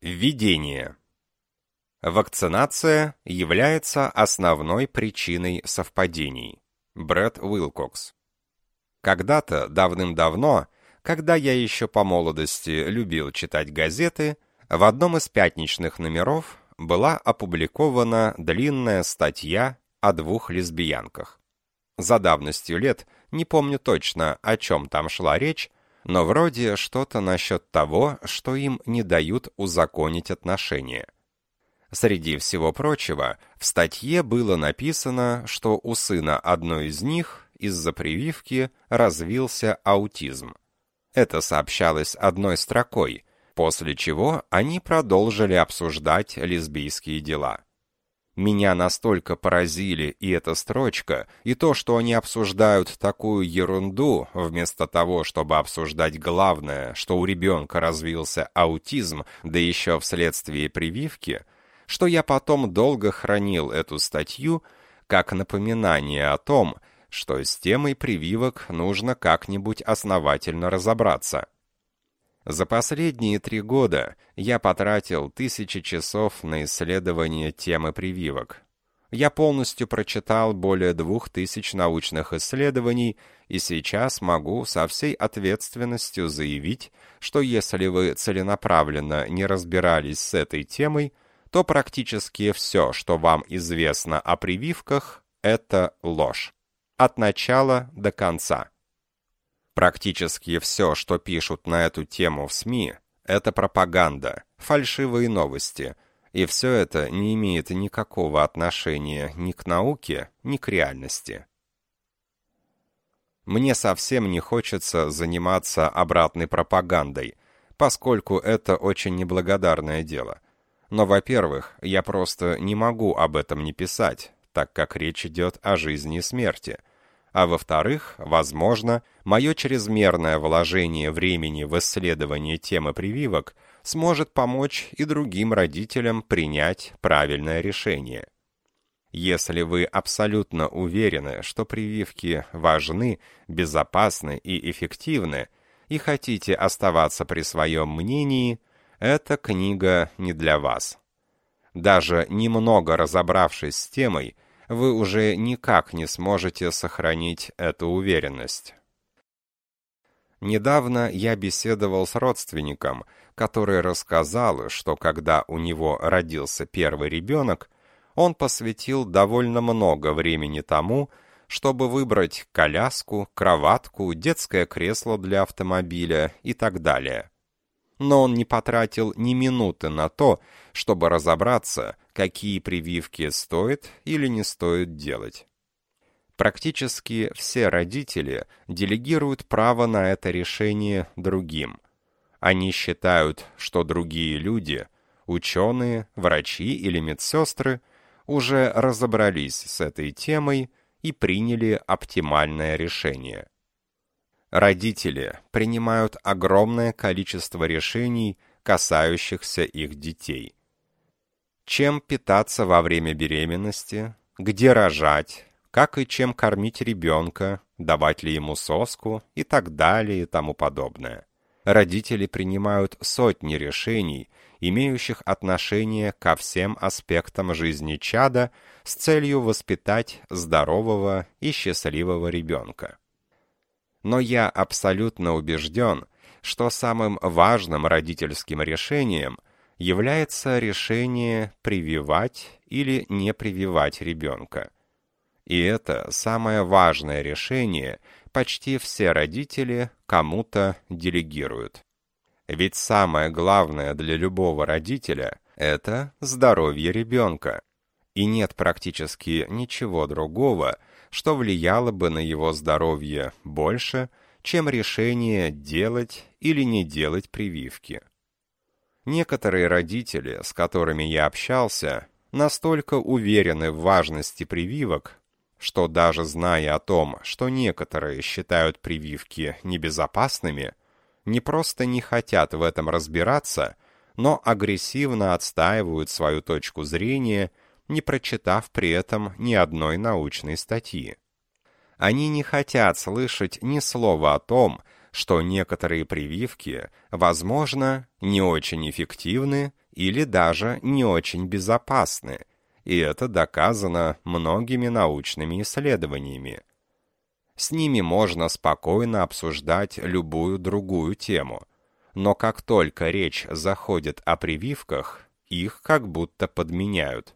Введение. Вакцинация является основной причиной совпадений. Брэд Уилкокс. Когда-то, давным-давно, когда я еще по молодости любил читать газеты, в одном из пятничных номеров была опубликована длинная статья о двух лесбиянках. За давностью лет не помню точно, о чем там шла речь, но вроде что-то насчет того, что им не дают узаконить отношения. Среди всего прочего, в статье было написано, что у сына одной из них из-за прививки развился аутизм. Это сообщалось одной строкой, после чего они продолжили обсуждать лесбийские дела. Меня настолько поразили и эта строчка, и то, что они обсуждают такую ерунду, вместо того, чтобы обсуждать главное, что у ребенка развился аутизм, да еще вследствие прививки, что я потом долго хранил эту статью как напоминание о том, что с темой прививок нужно как-нибудь основательно разобраться. За последние три года я потратил тысячи часов на исследование темы прививок. Я полностью прочитал более двух тысяч научных исследований и сейчас могу со всей ответственностью заявить, что если вы целенаправленно не разбирались с этой темой, то практически все, что вам известно о прививках, это ложь. От начала до конца. Практически все, что пишут на эту тему в СМИ, это пропаганда, фальшивые новости, и все это не имеет никакого отношения ни к науке, ни к реальности. Мне совсем не хочется заниматься обратной пропагандой, поскольку это очень неблагодарное дело. Но, во-первых, я просто не могу об этом не писать, так как речь идет о жизни и смерти – а во-вторых, возможно, мое чрезмерное вложение времени в исследование темы прививок сможет помочь и другим родителям принять правильное решение. Если вы абсолютно уверены, что прививки важны, безопасны и эффективны, и хотите оставаться при своем мнении, эта книга не для вас. Даже немного разобравшись с темой, вы уже никак не сможете сохранить эту уверенность. Недавно я беседовал с родственником, который рассказал, что когда у него родился первый ребенок, он посвятил довольно много времени тому, чтобы выбрать коляску, кроватку, детское кресло для автомобиля и так далее но он не потратил ни минуты на то, чтобы разобраться, какие прививки стоит или не стоит делать. Практически все родители делегируют право на это решение другим. Они считают, что другие люди, ученые, врачи или медсестры, уже разобрались с этой темой и приняли оптимальное решение. Родители принимают огромное количество решений, касающихся их детей. Чем питаться во время беременности, где рожать, как и чем кормить ребенка, давать ли ему соску и так далее и тому подобное. Родители принимают сотни решений, имеющих отношение ко всем аспектам жизни чада с целью воспитать здорового и счастливого ребенка но я абсолютно убежден, что самым важным родительским решением является решение прививать или не прививать ребенка. И это самое важное решение почти все родители кому-то делегируют. Ведь самое главное для любого родителя – это здоровье ребенка. И нет практически ничего другого, что влияло бы на его здоровье больше, чем решение делать или не делать прививки. Некоторые родители, с которыми я общался, настолько уверены в важности прививок, что даже зная о том, что некоторые считают прививки небезопасными, не просто не хотят в этом разбираться, но агрессивно отстаивают свою точку зрения – не прочитав при этом ни одной научной статьи. Они не хотят слышать ни слова о том, что некоторые прививки, возможно, не очень эффективны или даже не очень безопасны, и это доказано многими научными исследованиями. С ними можно спокойно обсуждать любую другую тему, но как только речь заходит о прививках, их как будто подменяют.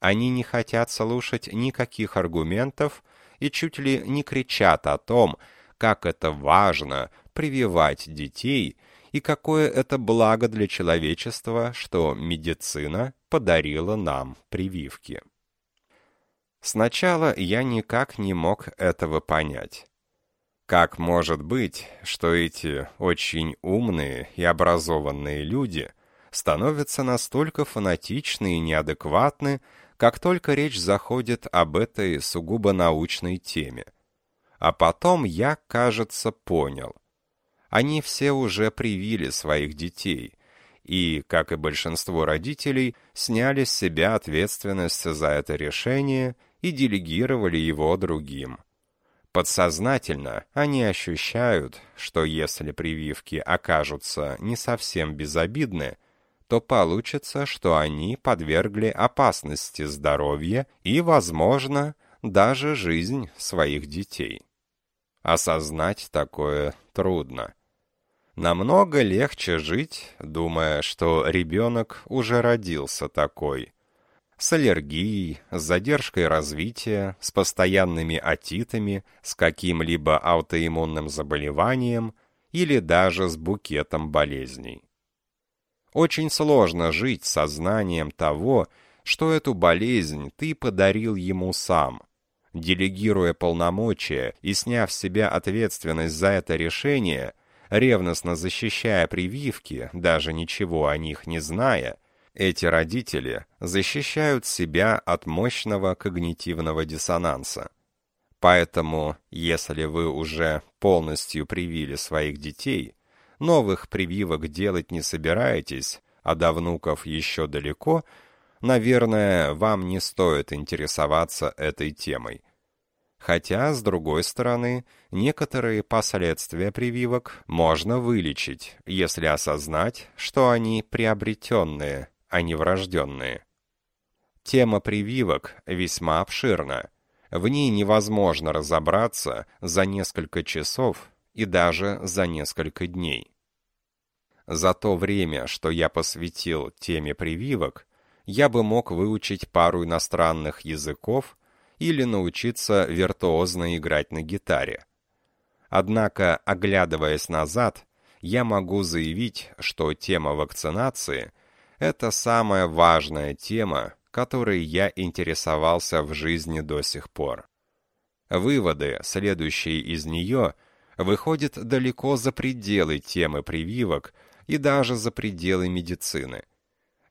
Они не хотят слушать никаких аргументов и чуть ли не кричат о том, как это важно прививать детей и какое это благо для человечества, что медицина подарила нам прививки. Сначала я никак не мог этого понять. Как может быть, что эти очень умные и образованные люди становятся настолько фанатичны и неадекватны, как только речь заходит об этой сугубо научной теме? А потом я, кажется, понял. Они все уже привили своих детей и, как и большинство родителей, сняли с себя ответственность за это решение и делегировали его другим. Подсознательно они ощущают, что если прививки окажутся не совсем безобидны, то получится, что они подвергли опасности здоровья и, возможно, даже жизнь своих детей. Осознать такое трудно. Намного легче жить, думая, что ребенок уже родился такой. С аллергией, с задержкой развития, с постоянными отитами, с каким-либо аутоиммунным заболеванием или даже с букетом болезней. Очень сложно жить сознанием того, что эту болезнь ты подарил ему сам – делегируя полномочия и сняв с себя ответственность за это решение, ревностно защищая прививки, даже ничего о них не зная, эти родители защищают себя от мощного когнитивного диссонанса. Поэтому, если вы уже полностью привили своих детей, новых прививок делать не собираетесь, а до внуков еще далеко – наверное, вам не стоит интересоваться этой темой. Хотя, с другой стороны, некоторые последствия прививок можно вылечить, если осознать, что они приобретенные, а не врожденные. Тема прививок весьма обширна. В ней невозможно разобраться за несколько часов и даже за несколько дней. За то время, что я посвятил теме прививок, я бы мог выучить пару иностранных языков или научиться виртуозно играть на гитаре. Однако, оглядываясь назад, я могу заявить, что тема вакцинации – это самая важная тема, которой я интересовался в жизни до сих пор. Выводы, следующие из нее, выходят далеко за пределы темы прививок и даже за пределы медицины –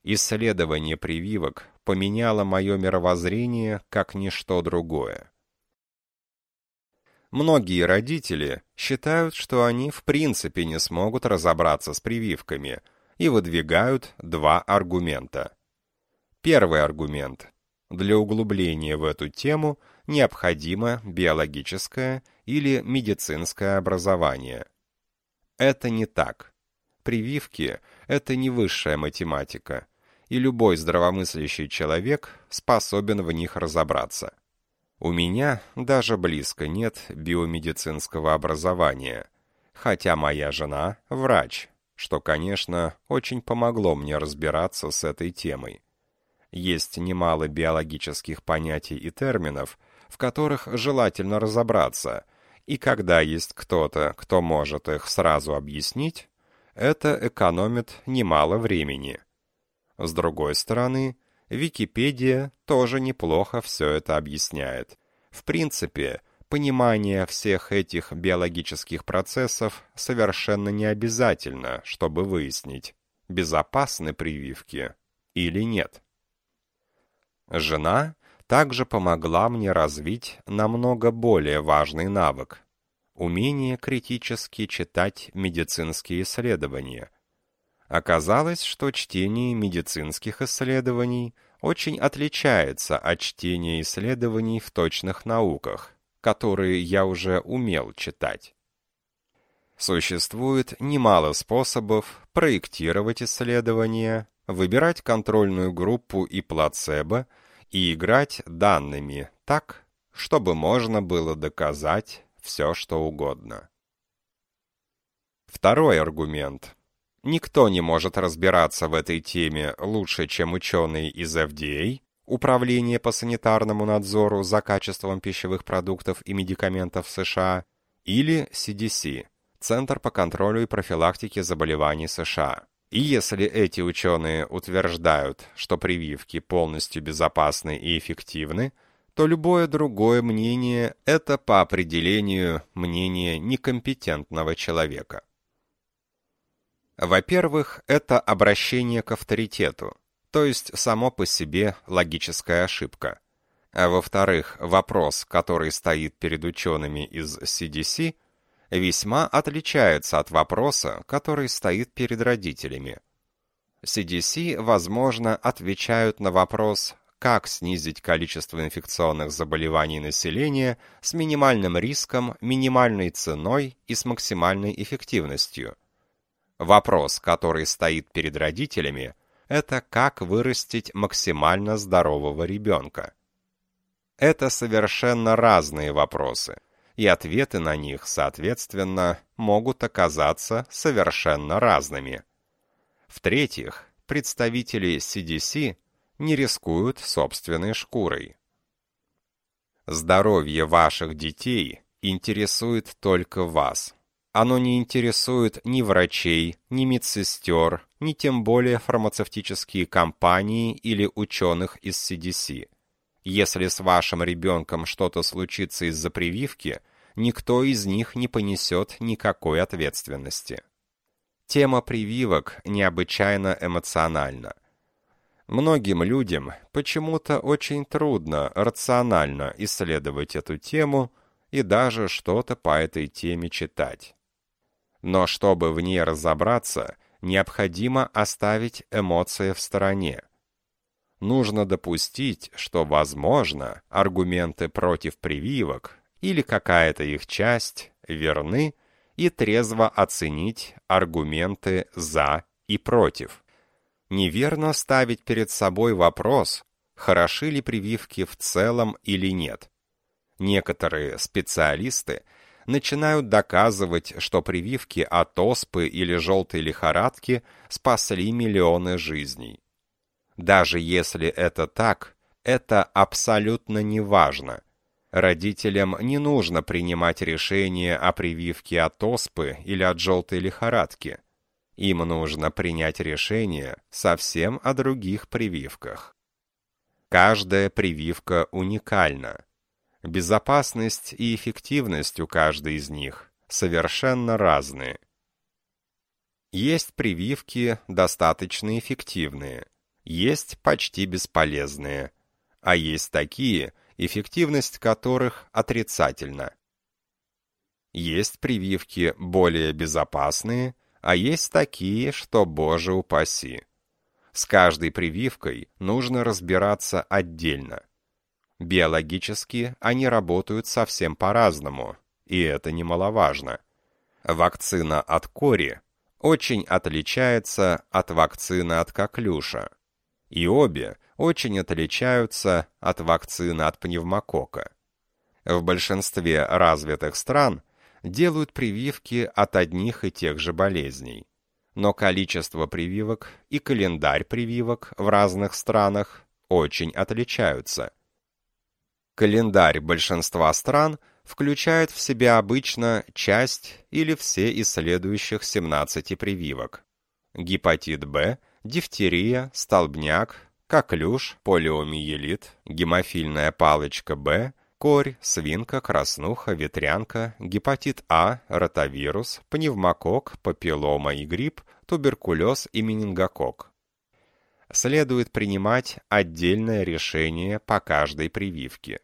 Исследование прививок поменяло мое мировоззрение как ничто другое. Многие родители считают, что они в принципе не смогут разобраться с прививками и выдвигают два аргумента. Первый аргумент. Для углубления в эту тему необходимо биологическое или медицинское образование. Это не так. Прививки – это не высшая математика и любой здравомыслящий человек способен в них разобраться. У меня даже близко нет биомедицинского образования, хотя моя жена – врач, что, конечно, очень помогло мне разбираться с этой темой. Есть немало биологических понятий и терминов, в которых желательно разобраться, и когда есть кто-то, кто может их сразу объяснить, это экономит немало времени – с другой стороны, Википедия тоже неплохо все это объясняет. В принципе, понимание всех этих биологических процессов совершенно не обязательно, чтобы выяснить, безопасны прививки или нет. Жена также помогла мне развить намного более важный навык – умение критически читать медицинские исследования – Оказалось, что чтение медицинских исследований очень отличается от чтения исследований в точных науках, которые я уже умел читать. Существует немало способов проектировать исследования, выбирать контрольную группу и плацебо и играть данными так, чтобы можно было доказать все, что угодно. Второй аргумент. Никто не может разбираться в этой теме лучше, чем ученые из FDA, Управление по санитарному надзору за качеством пищевых продуктов и медикаментов США, или CDC, Центр по контролю и профилактике заболеваний США. И если эти ученые утверждают, что прививки полностью безопасны и эффективны, то любое другое мнение – это по определению мнение некомпетентного человека. Во-первых, это обращение к авторитету, то есть само по себе логическая ошибка. А во-вторых, вопрос, который стоит перед учеными из CDC, весьма отличается от вопроса, который стоит перед родителями. CDC, возможно, отвечают на вопрос, как снизить количество инфекционных заболеваний населения с минимальным риском, минимальной ценой и с максимальной эффективностью. Вопрос, который стоит перед родителями, это как вырастить максимально здорового ребенка. Это совершенно разные вопросы, и ответы на них, соответственно, могут оказаться совершенно разными. В-третьих, представители CDC не рискуют собственной шкурой. Здоровье ваших детей интересует только вас. Оно не интересует ни врачей, ни медсестер, ни тем более фармацевтические компании или ученых из CDC. Если с вашим ребенком что-то случится из-за прививки, никто из них не понесет никакой ответственности. Тема прививок необычайно эмоциональна. Многим людям почему-то очень трудно рационально исследовать эту тему и даже что-то по этой теме читать. Но чтобы в ней разобраться, необходимо оставить эмоции в стороне. Нужно допустить, что, возможно, аргументы против прививок или какая-то их часть верны, и трезво оценить аргументы «за» и «против». Неверно ставить перед собой вопрос, хороши ли прививки в целом или нет. Некоторые специалисты – начинают доказывать, что прививки от оспы или желтой лихорадки спасли миллионы жизней. Даже если это так, это абсолютно не важно. Родителям не нужно принимать решение о прививке от оспы или от желтой лихорадки. Им нужно принять решение совсем о других прививках. Каждая прививка уникальна. Безопасность и эффективность у каждой из них совершенно разные. Есть прививки достаточно эффективные, есть почти бесполезные, а есть такие, эффективность которых отрицательна. Есть прививки более безопасные, а есть такие, что, боже упаси. С каждой прививкой нужно разбираться отдельно. Биологически они работают совсем по-разному, и это немаловажно. Вакцина от кори очень отличается от вакцины от коклюша, и обе очень отличаются от вакцины от пневмокока. В большинстве развитых стран делают прививки от одних и тех же болезней. Но количество прививок и календарь прививок в разных странах очень отличаются – Календарь большинства стран включает в себя обычно часть или все из следующих 17 прививок. Гепатит Б, дифтерия, столбняк, коклюш, полиомиелит, гемофильная палочка Б, корь, свинка, краснуха, ветрянка, гепатит А, ротавирус, пневмокок, папиллома и грипп, туберкулез и менингокок. Следует принимать отдельное решение по каждой прививке.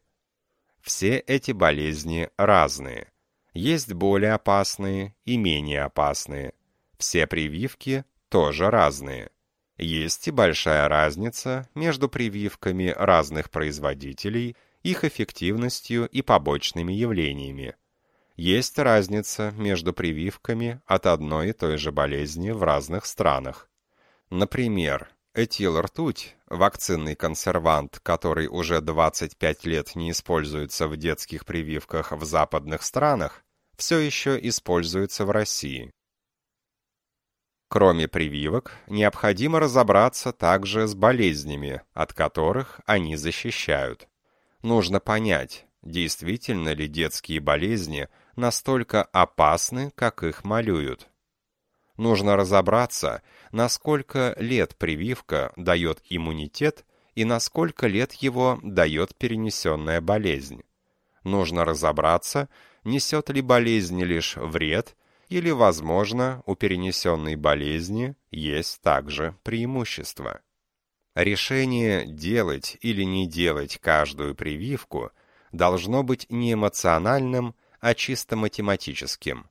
Все эти болезни разные. Есть более опасные и менее опасные. Все прививки тоже разные. Есть и большая разница между прививками разных производителей, их эффективностью и побочными явлениями. Есть разница между прививками от одной и той же болезни в разных странах. Например, этилртуть, вакцинный консервант, который уже 25 лет не используется в детских прививках в западных странах, все еще используется в России. Кроме прививок, необходимо разобраться также с болезнями, от которых они защищают. Нужно понять, действительно ли детские болезни настолько опасны, как их малюют. Нужно разобраться, на сколько лет прививка дает иммунитет и на сколько лет его дает перенесенная болезнь. Нужно разобраться, несет ли болезнь лишь вред, или, возможно, у перенесенной болезни есть также преимущество. Решение делать или не делать каждую прививку должно быть не эмоциональным, а чисто математическим.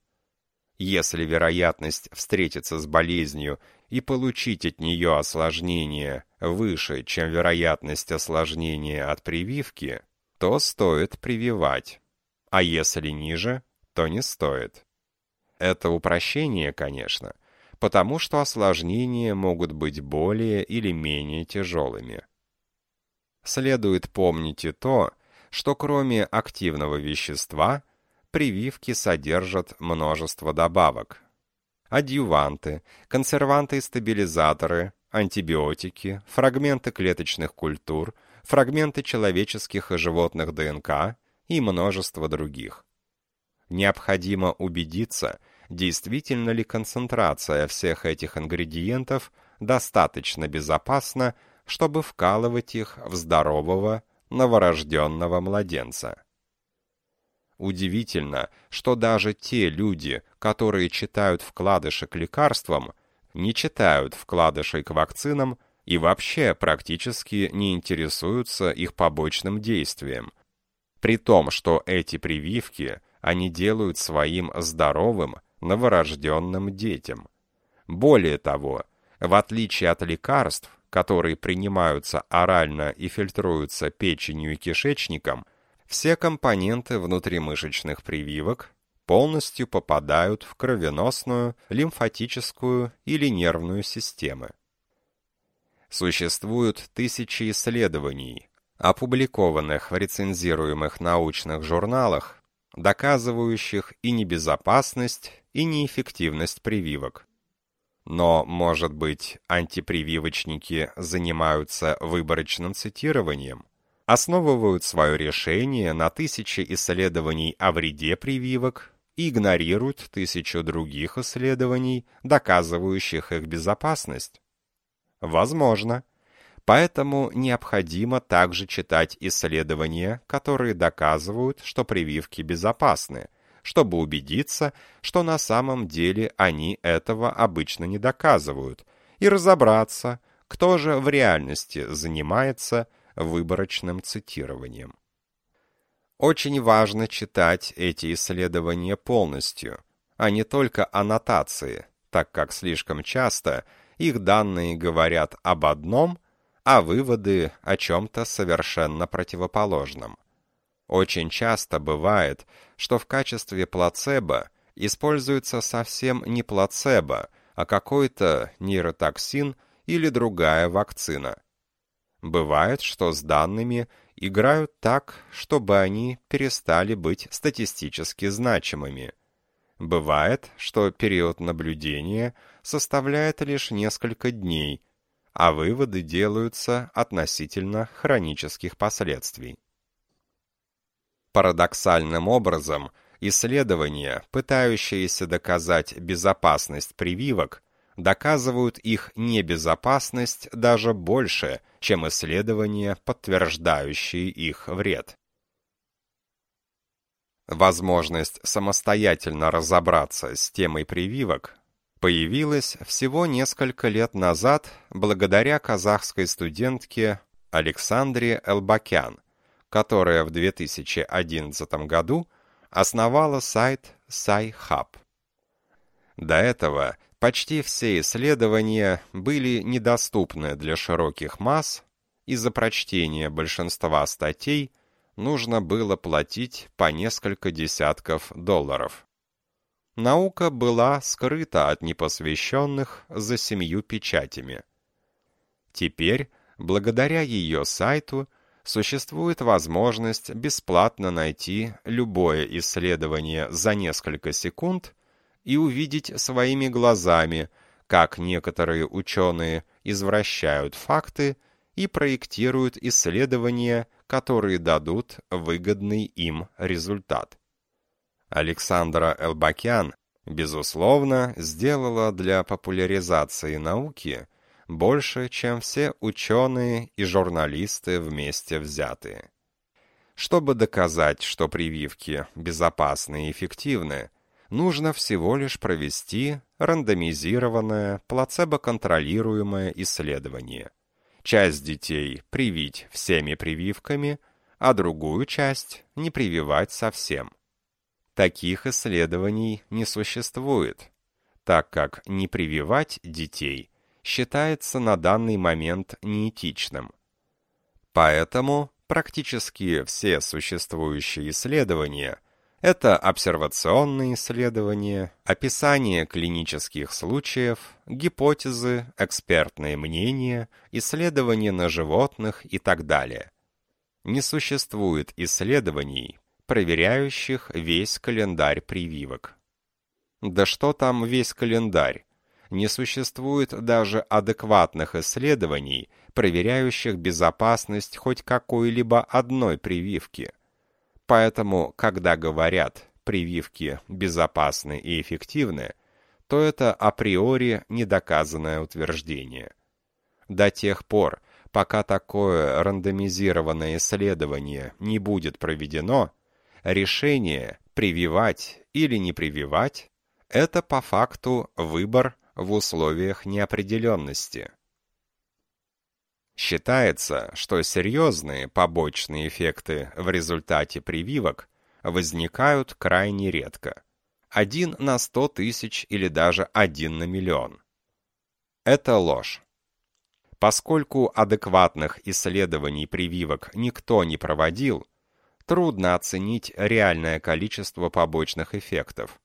Если вероятность встретиться с болезнью и получить от нее осложнение выше, чем вероятность осложнения от прививки, то стоит прививать, а если ниже, то не стоит. Это упрощение, конечно, потому что осложнения могут быть более или менее тяжелыми. Следует помнить и то, что кроме активного вещества – прививки содержат множество добавок. Адъюванты, консерванты и стабилизаторы, антибиотики, фрагменты клеточных культур, фрагменты человеческих и животных ДНК и множество других. Необходимо убедиться, действительно ли концентрация всех этих ингредиентов достаточно безопасна, чтобы вкалывать их в здорового новорожденного младенца. Удивительно, что даже те люди, которые читают вкладыши к лекарствам, не читают вкладышей к вакцинам и вообще практически не интересуются их побочным действием. При том, что эти прививки они делают своим здоровым, новорожденным детям. Более того, в отличие от лекарств, которые принимаются орально и фильтруются печенью и кишечником, все компоненты внутримышечных прививок полностью попадают в кровеносную, лимфатическую или нервную системы. Существуют тысячи исследований, опубликованных в рецензируемых научных журналах, доказывающих и небезопасность, и неэффективность прививок. Но, может быть, антипрививочники занимаются выборочным цитированием? основывают свое решение на тысяче исследований о вреде прививок и игнорируют тысячу других исследований, доказывающих их безопасность? Возможно. Поэтому необходимо также читать исследования, которые доказывают, что прививки безопасны, чтобы убедиться, что на самом деле они этого обычно не доказывают, и разобраться, кто же в реальности занимается выборочным цитированием. Очень важно читать эти исследования полностью, а не только аннотации, так как слишком часто их данные говорят об одном, а выводы о чем-то совершенно противоположном. Очень часто бывает, что в качестве плацебо используется совсем не плацебо, а какой-то нейротоксин или другая вакцина, Бывает, что с данными играют так, чтобы они перестали быть статистически значимыми. Бывает, что период наблюдения составляет лишь несколько дней, а выводы делаются относительно хронических последствий. Парадоксальным образом, исследования, пытающиеся доказать безопасность прививок, доказывают их небезопасность даже больше, чем исследования, подтверждающие их вред. Возможность самостоятельно разобраться с темой прививок появилась всего несколько лет назад благодаря казахской студентке Александре Элбакян, которая в 2011 году основала сайт SciHub. До этого Почти все исследования были недоступны для широких масс, и за прочтение большинства статей нужно было платить по несколько десятков долларов. Наука была скрыта от непосвященных за семью печатями. Теперь, благодаря ее сайту, существует возможность бесплатно найти любое исследование за несколько секунд и увидеть своими глазами, как некоторые ученые извращают факты и проектируют исследования, которые дадут выгодный им результат. Александра Элбакян, безусловно, сделала для популяризации науки больше, чем все ученые и журналисты вместе взятые. Чтобы доказать, что прививки безопасны и эффективны, нужно всего лишь провести рандомизированное, плацебо-контролируемое исследование. Часть детей привить всеми прививками, а другую часть не прививать совсем. Таких исследований не существует, так как не прививать детей считается на данный момент неэтичным. Поэтому практически все существующие исследования – это обсервационные исследования, описание клинических случаев, гипотезы, экспертные мнения, исследования на животных и так далее. Не существует исследований, проверяющих весь календарь прививок. Да что там весь календарь? Не существует даже адекватных исследований, проверяющих безопасность хоть какой-либо одной прививки. Поэтому, когда говорят «прививки безопасны и эффективны», то это априори недоказанное утверждение. До тех пор, пока такое рандомизированное исследование не будет проведено, решение прививать или не прививать – это по факту выбор в условиях неопределенности. Считается, что серьезные побочные эффекты в результате прививок возникают крайне редко. Один на сто тысяч или даже один на миллион. Это ложь. Поскольку адекватных исследований прививок никто не проводил, трудно оценить реальное количество побочных эффектов.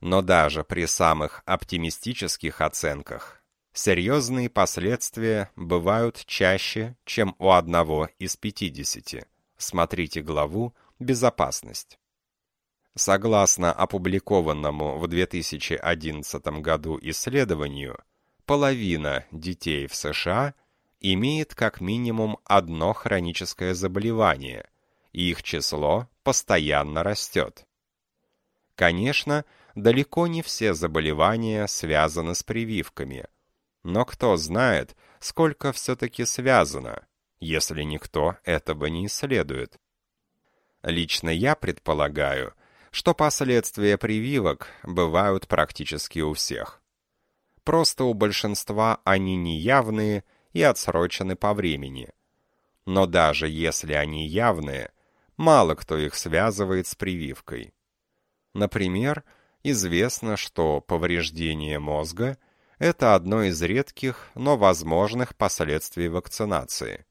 Но даже при самых оптимистических оценках серьезные последствия бывают чаще, чем у одного из 50. Смотрите главу «Безопасность». Согласно опубликованному в 2011 году исследованию, половина детей в США имеет как минимум одно хроническое заболевание – и их число постоянно растет. Конечно, далеко не все заболевания связаны с прививками, но кто знает, сколько все-таки связано, если никто этого не исследует. Лично я предполагаю, что последствия прививок бывают практически у всех. Просто у большинства они неявные и отсрочены по времени. Но даже если они явные, мало кто их связывает с прививкой. Например, известно, что повреждение мозга – это одно из редких, но возможных последствий вакцинации.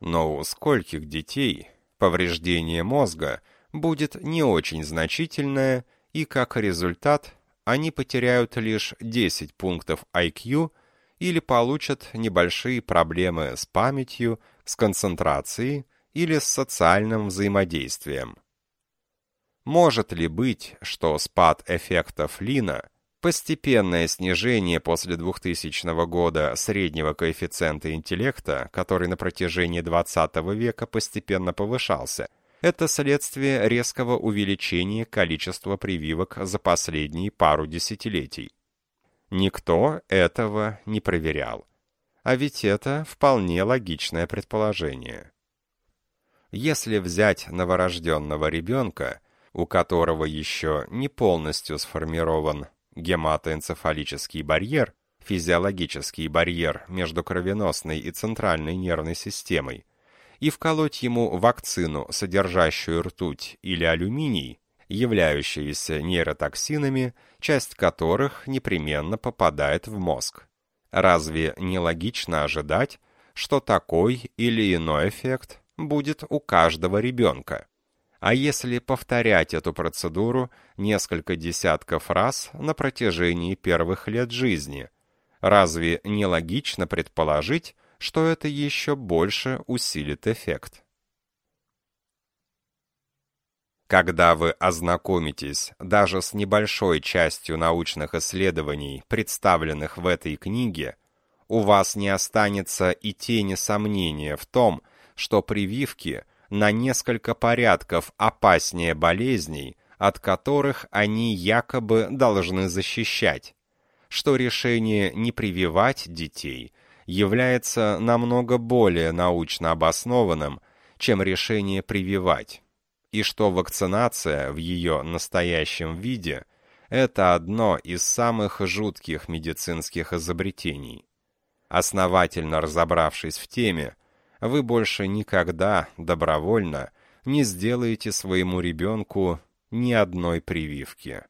Но у скольких детей повреждение мозга будет не очень значительное, и как результат они потеряют лишь 10 пунктов IQ или получат небольшие проблемы с памятью, с концентрацией, или с социальным взаимодействием. Может ли быть, что спад эффектов Лина, постепенное снижение после 2000 года среднего коэффициента интеллекта, который на протяжении 20 века постепенно повышался, это следствие резкого увеличения количества прививок за последние пару десятилетий? Никто этого не проверял. А ведь это вполне логичное предположение. Если взять новорожденного ребенка, у которого еще не полностью сформирован гематоэнцефалический барьер, физиологический барьер между кровеносной и центральной нервной системой, и вколоть ему вакцину, содержащую ртуть или алюминий, являющиеся нейротоксинами, часть которых непременно попадает в мозг. Разве не логично ожидать, что такой или иной эффект будет у каждого ребенка. А если повторять эту процедуру несколько десятков раз на протяжении первых лет жизни, Разве не логично предположить, что это еще больше усилит эффект? Когда вы ознакомитесь даже с небольшой частью научных исследований, представленных в этой книге, у вас не останется и тени сомнения в том, что прививки на несколько порядков опаснее болезней, от которых они якобы должны защищать, что решение не прививать детей является намного более научно обоснованным, чем решение прививать, и что вакцинация в ее настоящем виде – это одно из самых жутких медицинских изобретений. Основательно разобравшись в теме, вы больше никогда добровольно не сделаете своему ребенку ни одной прививки.